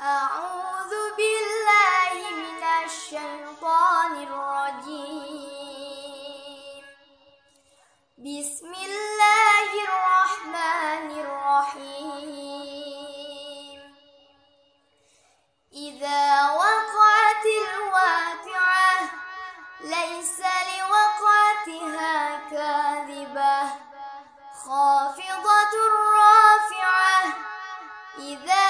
أعوذ بالله من الشيطان الرجيم. بسم الله الرحمن الرحيم. إذا وقعت الواقعة ليس لوقعتها كاذبة. خافضة رافعة. إذا